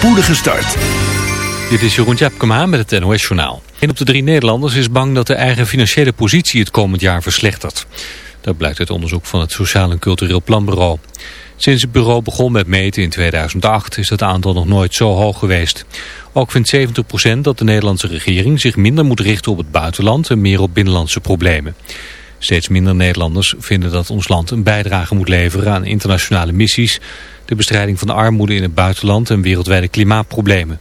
spoedige start. Dit is Jeroen Tjepkema met het NOS Journaal. Een op de drie Nederlanders is bang dat de eigen financiële positie het komend jaar verslechtert. Dat blijkt uit onderzoek van het Sociaal en Cultureel Planbureau. Sinds het bureau begon met meten in 2008 is dat aantal nog nooit zo hoog geweest. Ook vindt 70% dat de Nederlandse regering zich minder moet richten op het buitenland en meer op binnenlandse problemen. Steeds minder Nederlanders vinden dat ons land een bijdrage moet leveren aan internationale missies, de bestrijding van de armoede in het buitenland en wereldwijde klimaatproblemen.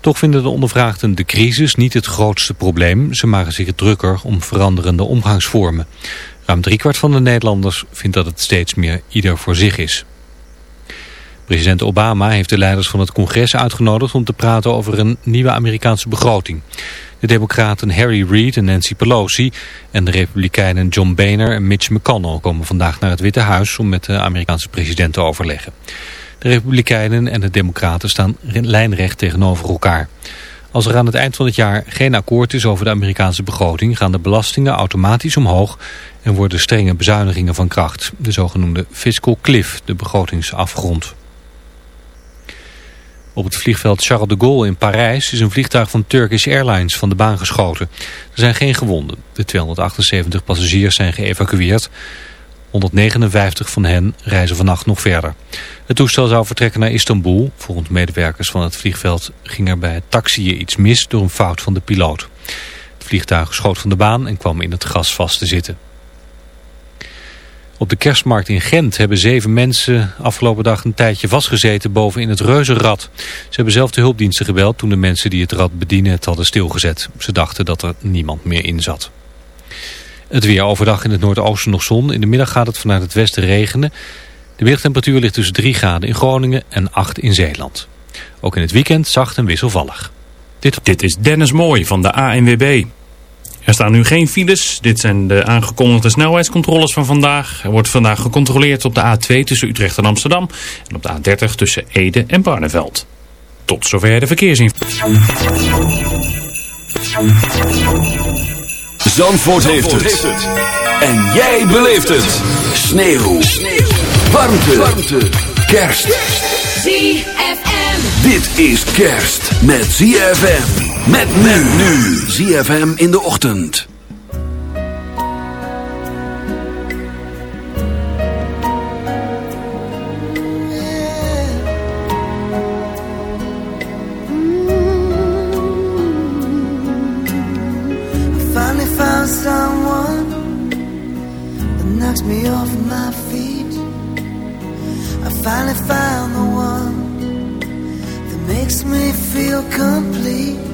Toch vinden de ondervraagden de crisis niet het grootste probleem. Ze maken zich drukker om veranderende omgangsvormen. Ruim driekwart van de Nederlanders vindt dat het steeds meer ieder voor zich is. President Obama heeft de leiders van het congres uitgenodigd om te praten over een nieuwe Amerikaanse begroting. De democraten Harry Reid en Nancy Pelosi en de republikeinen John Boehner en Mitch McConnell komen vandaag naar het Witte Huis om met de Amerikaanse president te overleggen. De republikeinen en de democraten staan lijnrecht tegenover elkaar. Als er aan het eind van het jaar geen akkoord is over de Amerikaanse begroting... gaan de belastingen automatisch omhoog en worden strenge bezuinigingen van kracht. De zogenoemde fiscal cliff, de begrotingsafgrond. Op het vliegveld Charles de Gaulle in Parijs is een vliegtuig van Turkish Airlines van de baan geschoten. Er zijn geen gewonden. De 278 passagiers zijn geëvacueerd. 159 van hen reizen vannacht nog verder. Het toestel zou vertrekken naar Istanbul. Volgens medewerkers van het vliegveld ging er bij het taxiën iets mis door een fout van de piloot. Het vliegtuig schoot van de baan en kwam in het gas vast te zitten. Op de kerstmarkt in Gent hebben zeven mensen afgelopen dag een tijdje vastgezeten boven in het reuzenrad. Ze hebben zelf de hulpdiensten gebeld toen de mensen die het rad bedienen het hadden stilgezet. Ze dachten dat er niemand meer in zat. Het weer overdag in het noordoosten nog zon. In de middag gaat het vanuit het westen regenen. De middagtemperatuur ligt tussen 3 graden in Groningen en 8 in Zeeland. Ook in het weekend zacht en wisselvallig. Dit, Dit is Dennis Mooi van de ANWB. Er staan nu geen files. Dit zijn de aangekondigde snelheidscontroles van vandaag. Er wordt vandaag gecontroleerd op de A2 tussen Utrecht en Amsterdam. En op de A30 tussen Ede en Barneveld. Tot zover de verkeersinformatie. Zandvoort, heeft, het. En jij beleeft het. Sneeuw. Sneeuw. Warmte. Warmte. Kerst. ZFM. Dit is kerst met ZFM. Met men nu. ZFM in de ochtend. me off my feet I finally found the one that makes me feel complete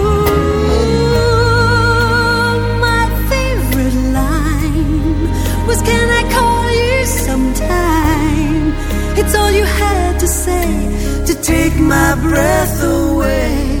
You had to say to take my breath away.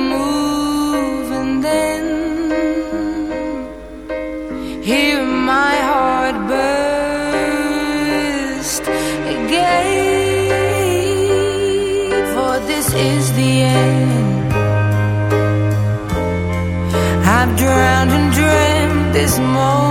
this moment.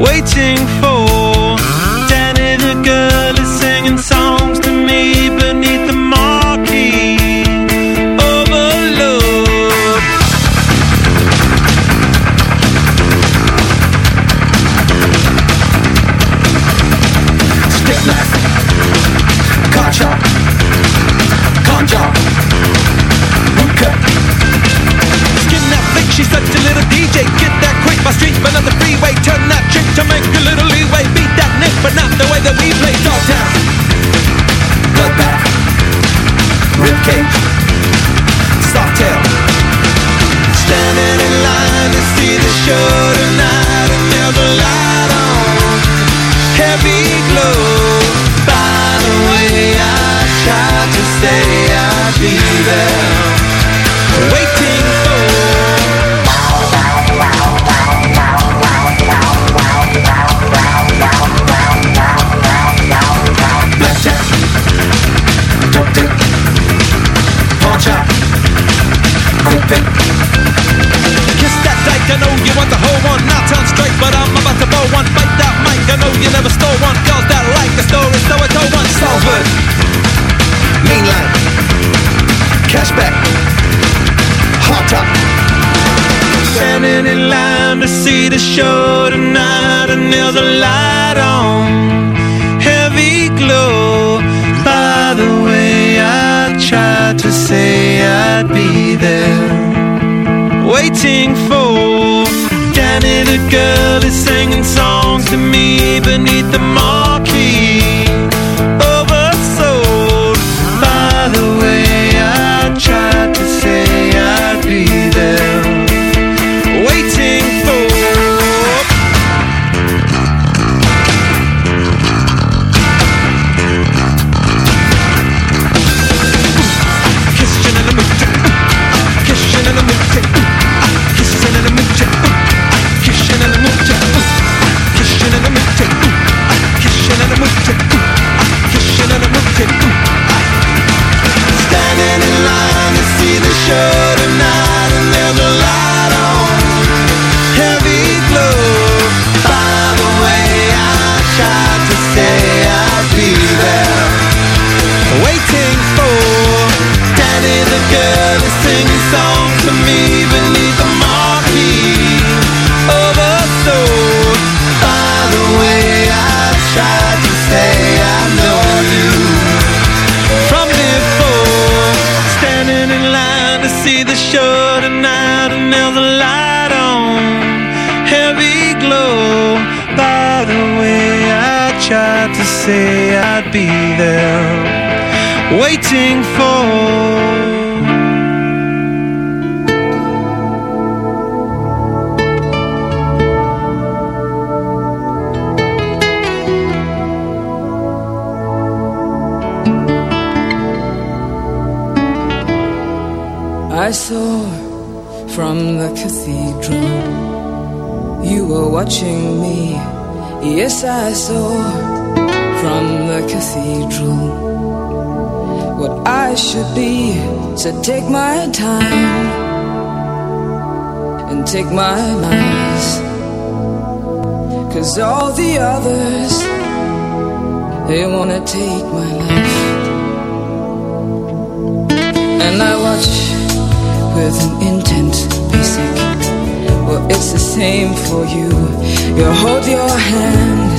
waiting for kick, soft. Standing in line to see the show tonight, and there's a light on, heavy glow. By the way, I tried to say I'd be there. Say I'd be there Waiting for I saw from the cathedral you were watching me. Yes, I saw from the cathedral what I should be. So take my time and take my lies. Cause all the others, they wanna take my life. And I watch with an intent basic. Well, it's the same for you. You hold your hand,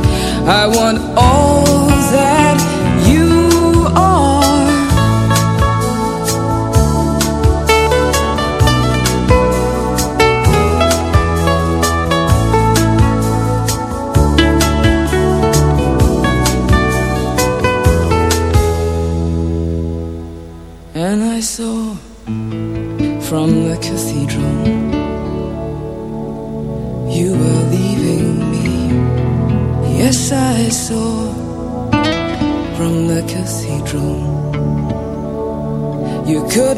I want all that you are. And I saw from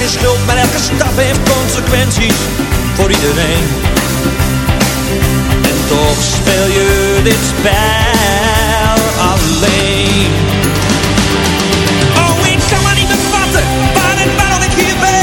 Geen schuld, maar elke stap heeft consequenties voor iedereen. En toch speel je dit spel alleen. Oh, ik kan maar niet bevatten waar en waarom ik hier ben.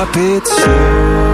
up, it's true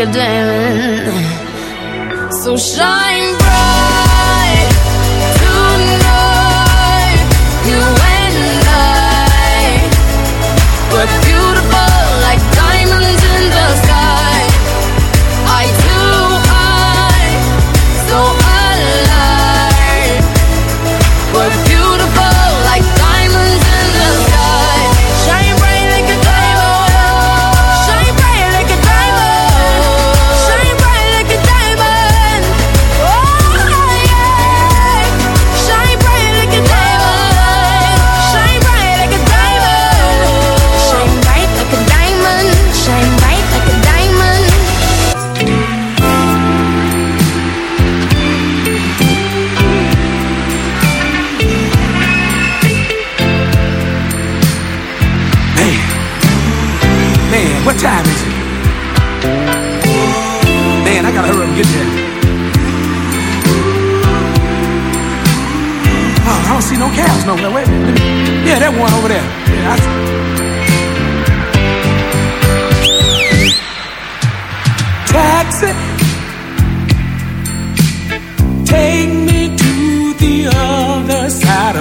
a dream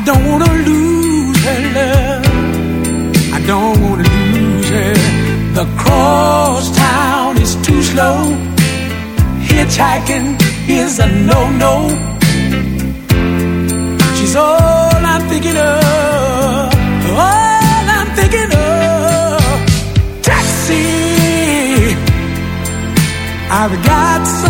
I don't want to lose her love. I don't want to lose her. The cross town is too slow. Hitchhiking is a no-no. She's all I'm thinking of. All I'm thinking of. Taxi. I've got some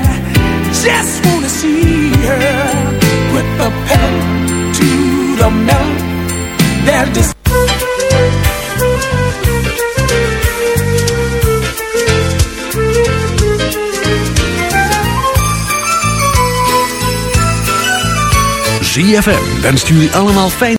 just wanna see her. Put the pedal to the metal. There's this. ZFM wenst jullie allemaal fijn.